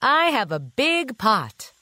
I have a big pot.